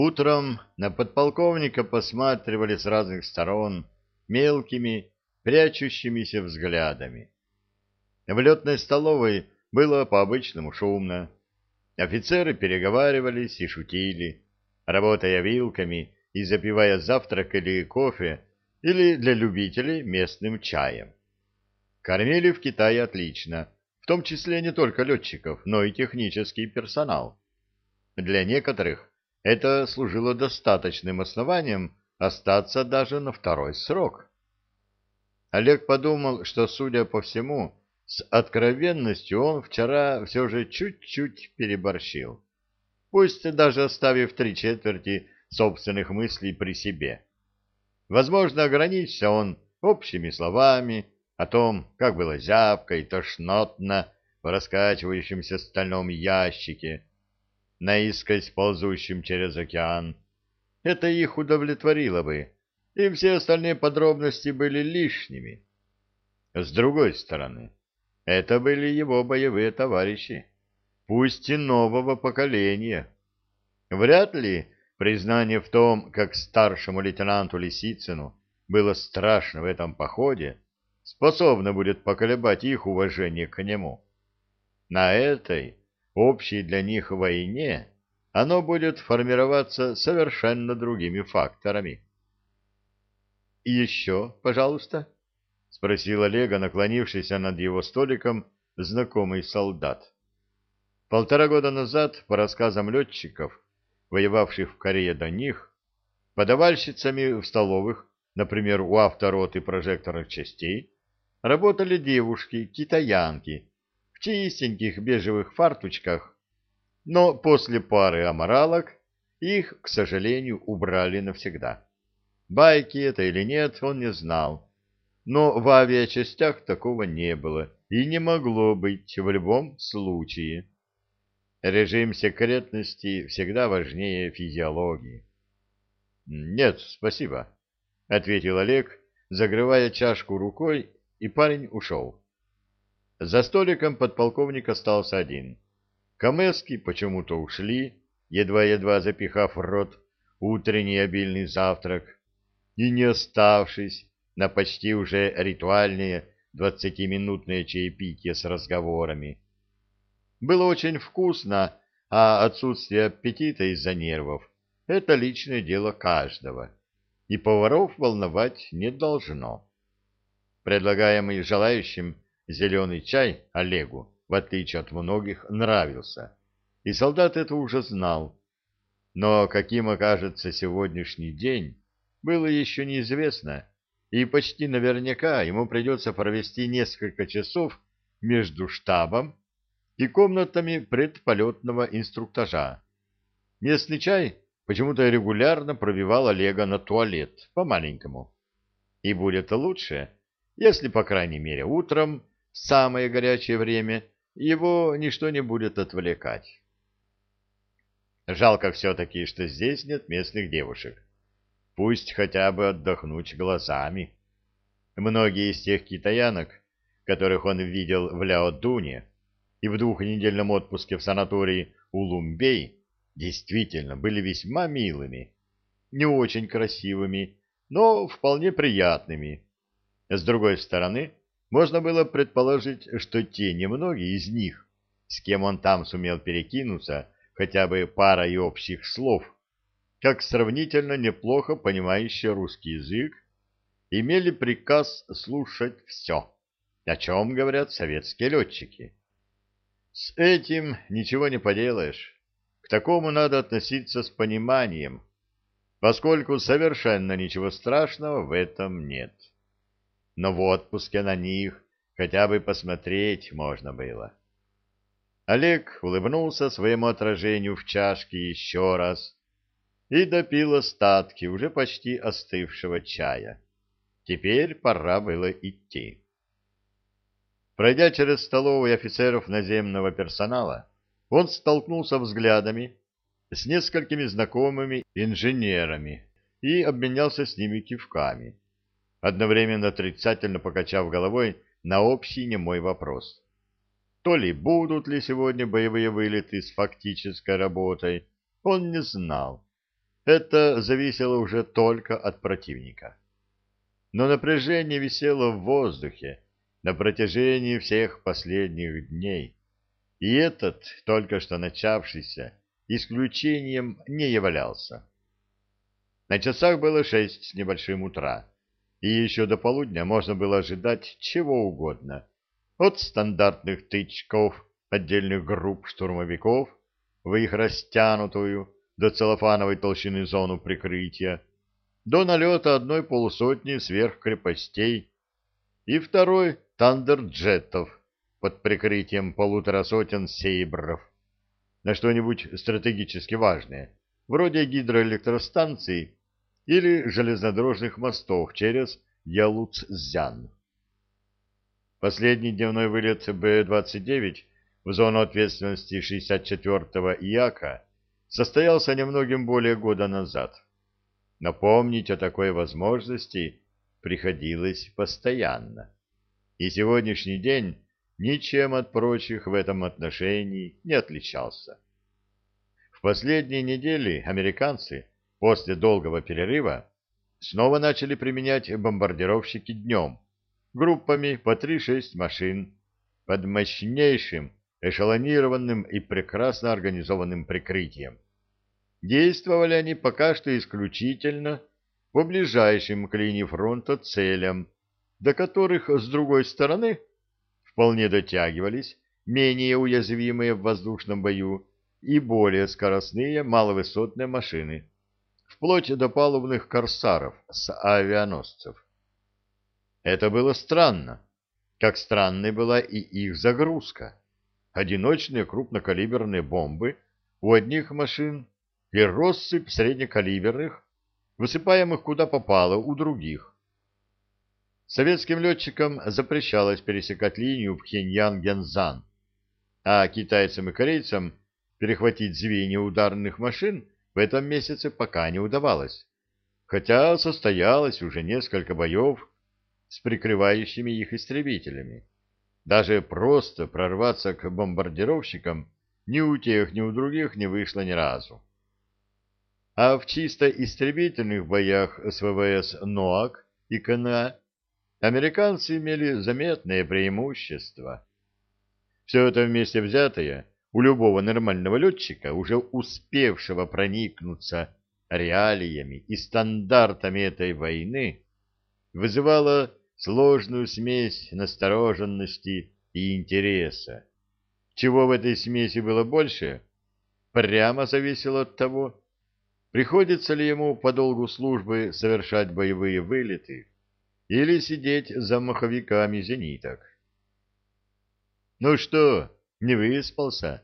Утром на подполковника посматривали с разных сторон мелкими, прячущимися взглядами. В летной столовой было по-обычному шумно. Офицеры переговаривались и шутили, работая вилками и запивая завтрак или кофе, или для любителей местным чаем. Кормили в Китае отлично, в том числе не только летчиков, но и технический персонал. Для некоторых это служило достаточным основанием остаться даже на второй срок. Олег подумал, что, судя по всему, с откровенностью он вчера все же чуть-чуть переборщил, пусть даже оставив три четверти собственных мыслей при себе. Возможно, ограничился он общими словами о том, как было зябко и тошнотно в раскачивающемся стальном ящике, наискось ползущем через океан. Это их удовлетворило бы, и все остальные подробности были лишними. С другой стороны, это были его боевые товарищи, пусть и нового поколения. Вряд ли признание в том, как старшему лейтенанту Лисицыну было страшно в этом походе, способно будет поколебать их уважение к нему. На этой, общей для них войне, оно будет формироваться совершенно другими факторами. «И еще, пожалуйста?» — спросил Олега, наклонившийся над его столиком, знакомый солдат. Полтора года назад, по рассказам летчиков, воевавших в Корее до них, подавальщицами в столовых, например, у автороты прожекторных частей, работали девушки, китаянки, в чистеньких бежевых фарточках, но после пары аморалок их, к сожалению, убрали навсегда. Байки это или нет, он не знал но в авиачастях такого не было и не могло быть в любом случае. Режим секретности всегда важнее физиологии. «Нет, спасибо», — ответил Олег, загрывая чашку рукой, и парень ушел. За столиком подполковник остался один. Камески почему-то ушли, едва-едва запихав в рот утренний обильный завтрак, и, не оставшись, на почти уже ритуальные двадцатиминутные чаепития с разговорами. Было очень вкусно, а отсутствие аппетита из-за нервов — это личное дело каждого, и поваров волновать не должно. Предлагаемый желающим зеленый чай Олегу, в отличие от многих, нравился, и солдат это уже знал. Но каким окажется сегодняшний день, было еще неизвестно, и почти наверняка ему придется провести несколько часов между штабом и комнатами предполетного инструктажа. Местный чай почему-то регулярно пробивал Олега на туалет, по-маленькому. И будет лучше, если, по крайней мере, утром, самое горячее время, его ничто не будет отвлекать. Жалко все-таки, что здесь нет местных девушек. Пусть хотя бы отдохнуть глазами. Многие из тех китаянок, которых он видел в Ляодуне и в двухнедельном отпуске в санатории Улумбей, действительно были весьма милыми, не очень красивыми, но вполне приятными. С другой стороны, можно было предположить, что те немногие из них, с кем он там сумел перекинуться хотя бы парой общих слов, как сравнительно неплохо понимающий русский язык, имели приказ слушать все, о чем говорят советские летчики. С этим ничего не поделаешь. К такому надо относиться с пониманием, поскольку совершенно ничего страшного в этом нет. Но в отпуске на них хотя бы посмотреть можно было. Олег улыбнулся своему отражению в чашке еще раз и допил остатки уже почти остывшего чая. Теперь пора было идти. Пройдя через столовую офицеров наземного персонала, он столкнулся взглядами с несколькими знакомыми инженерами и обменялся с ними кивками, одновременно отрицательно покачав головой на общий немой вопрос. То ли будут ли сегодня боевые вылеты с фактической работой, он не знал это зависело уже только от противника. Но напряжение висело в воздухе на протяжении всех последних дней, и этот, только что начавшийся, исключением не являлся. На часах было шесть с небольшим утра, и еще до полудня можно было ожидать чего угодно, от стандартных тычков отдельных групп штурмовиков в их растянутую до целлофановой толщины зону прикрытия, до налета одной полусотни сверхкрепостей и второй тандерджетов под прикрытием полутора сотен сейбров. На что-нибудь стратегически важное, вроде гидроэлектростанций или железнодорожных мостов через Ялуцзян. Последний дневной вылет Б-29 в зону ответственности 64-го ИАКа состоялся немногим более года назад. Напомнить о такой возможности приходилось постоянно. И сегодняшний день ничем от прочих в этом отношении не отличался. В последние недели американцы После долгого перерыва снова начали применять бомбардировщики днем, группами по 3-6 машин, под мощнейшим, эшелонированным и прекрасно организованным прикрытием. Действовали они пока что исключительно по ближайшим к линии фронта целям, до которых, с другой стороны, вполне дотягивались менее уязвимые в воздушном бою и более скоростные маловысотные машины вплоть до палубных корсаров с авианосцев. Это было странно, как странной была и их загрузка. Одиночные крупнокалиберные бомбы у одних машин и россыпь среднекалиберных, высыпаемых куда попало у других. Советским летчикам запрещалось пересекать линию Пхеньян-Гензан, а китайцам и корейцам перехватить звенья ударных машин в этом месяце пока не удавалось, хотя состоялось уже несколько боев с прикрывающими их истребителями. Даже просто прорваться к бомбардировщикам ни у тех, ни у других не вышло ни разу. А в чисто истребительных боях с ВВС НОАК и КНА американцы имели заметное преимущество. Все это вместе взятое — у любого нормального летчика, уже успевшего проникнуться реалиями и стандартами этой войны, вызывало сложную смесь настороженности и интереса. Чего в этой смеси было больше, прямо зависело от того, приходится ли ему по долгу службы совершать боевые вылеты или сидеть за маховиками зениток. «Ну что?» Не выспался?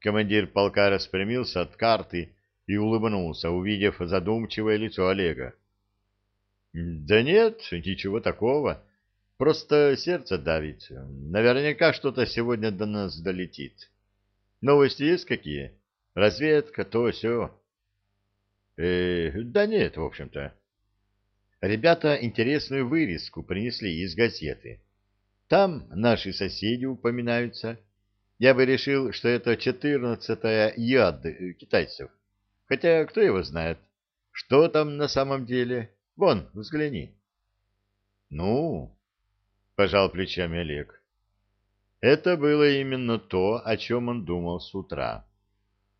Командир полка распрямился от карты и улыбнулся, увидев задумчивое лицо Олега. Да нет, ничего такого. Просто сердце давит. Наверняка что-то сегодня до нас долетит. Новости есть какие? Разведка, то, все. Э, да нет, в общем-то. Ребята интересную вырезку принесли из газеты. Там наши соседи упоминаются. Я бы решил, что это четырнадцатая яд китайцев. Хотя кто его знает, что там на самом деле. Вон, взгляни. Ну, пожал плечами Олег. Это было именно то, о чем он думал с утра.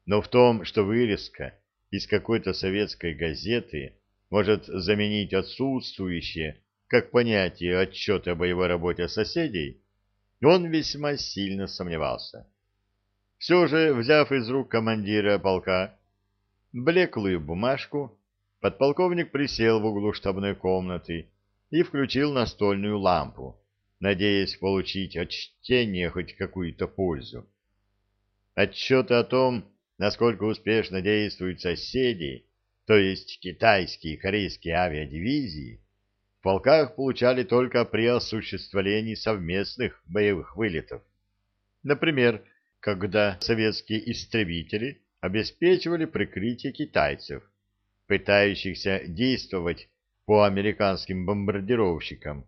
Но в том, что вырезка из какой-то советской газеты может заменить отсутствующее как понятие отчета о боевой работе соседей, он весьма сильно сомневался. Все же, взяв из рук командира полка блеклую бумажку, подполковник присел в углу штабной комнаты и включил настольную лампу, надеясь получить от чтения хоть какую-то пользу. Отчеты о том, насколько успешно действуют соседи, то есть китайские и корейские авиадивизии, полках получали только при осуществлении совместных боевых вылетов. Например, когда советские истребители обеспечивали прикрытие китайцев, пытающихся действовать по американским бомбардировщикам,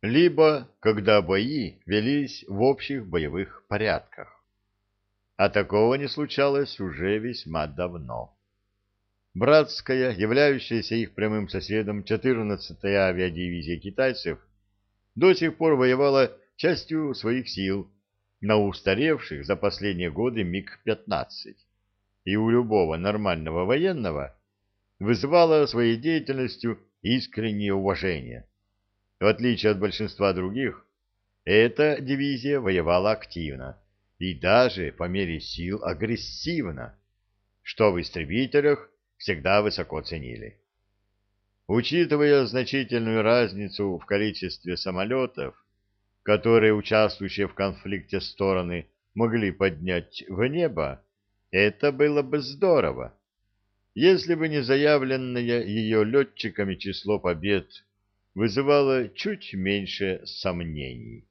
либо когда бои велись в общих боевых порядках. А такого не случалось уже весьма давно. Братская, являющаяся их прямым соседом 14-я авиадивизия китайцев, до сих пор воевала частью своих сил на устаревших за последние годы МиГ-15, и у любого нормального военного вызывала своей деятельностью искреннее уважение. В отличие от большинства других, эта дивизия воевала активно и даже по мере сил агрессивно, что в истребителях всегда высоко ценили. Учитывая значительную разницу в количестве самолетов, которые участвующие в конфликте стороны могли поднять в небо, это было бы здорово, если бы не заявленное ее летчиками число побед вызывало чуть меньше сомнений.